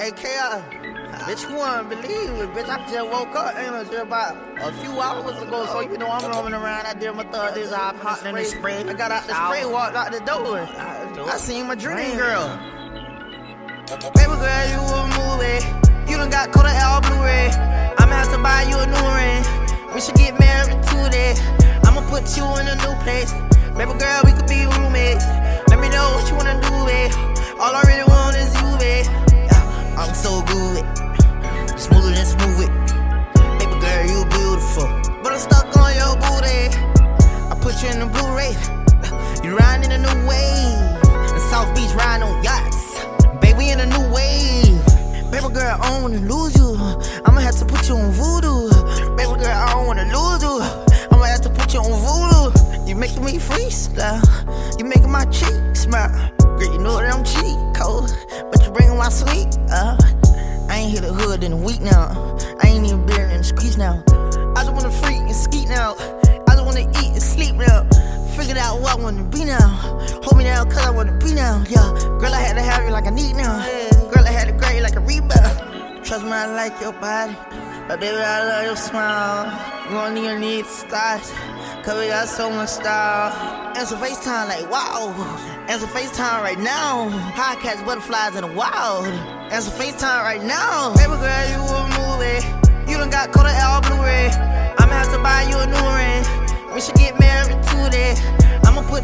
AKI. Bitch, you wouldn't believe it. Bitch, I just woke up, ain't it? Just about a few hours ago. So, you know, I'm roaming around. I did my third. This I popped in the spray. I got out the spray, walked out the door. I seen my dream girl. Baby girl, you a movie. You done got Kodak L Blu-ray. I'ma have to buy you a new ring. We should get married today. I'ma put you in a new place. Baby girl, we could be roommates. Let me know what you wanna do, babe. All I really want You in the Blu-ray. You riding in a new wave. South Beach, riding on yachts. Baby, in a new wave. Baby girl, I don't wanna lose you. I'ma have to put you on voodoo. Baby girl, I don't wanna lose you. I'ma have to put you on voodoo. You making me freestyle. You making my cheeks smile. Girl, you know that I'm cheap cold, but you bringing my sweet. Uh, I ain't hit the hood in a week now. I ain't even been in the streets now. I just wanna freak and skeet now. I just wanna eat sleep now. Figured out what I wanna be now. Hold me down, cause I wanna be now. Yeah, girl, I had to have you like I need now. Girl, I had to grab you like a rebound. Trust me, I like your body. But baby, I love your smile. You won't even need stars. Cause we got so much style. Answer FaceTime like wow. Answer FaceTime right now. Catch butterflies in the wild. Answer FaceTime right now. Baby girl, you a movie. You done got Kodak L Blu-ray. I'ma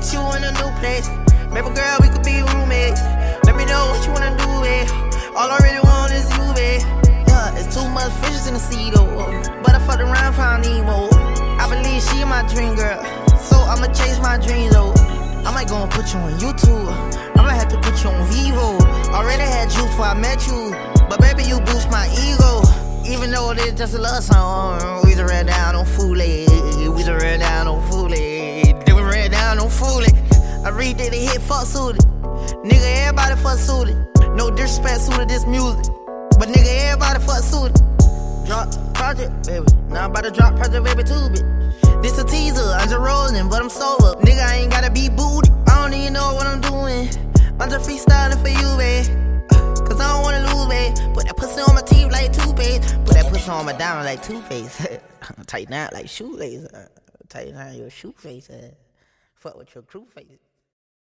put you in a new place. Baby girl, we could be roommates. Let me know what you wanna do, babe. All I really want is you, babe. Yeah, it's too much fishes in the sea, though. But I fucked around, found Nemo. I believe she my dream girl. So I'ma chase my dreams, though. I might go and put you on YouTube. I might have to put you on Vevo. Already had you before I met you. But baby, you boost my ego. Even though it's just a love song, we just ran down on Foolie. I redid it, hit fuck suited. Nigga, everybody fuck suited. No disrespect suited this music. But nigga, everybody fuck suited. Drop project, baby. Now I'm about to drop project, baby, too, bitch. This a teaser, I'm just rolling, but I'm sober. Nigga, I ain't gotta be booty. I don't even know what I'm doing. I'm just freestyling for you, babe. Cause I don't wanna lose, babe. Put that pussy on my teeth like toothpaste. Put that pussy on my down like toothpaste. Tighten out like shoelace. Uh, tighten out your shoe face. Uh, fuck with your crew face.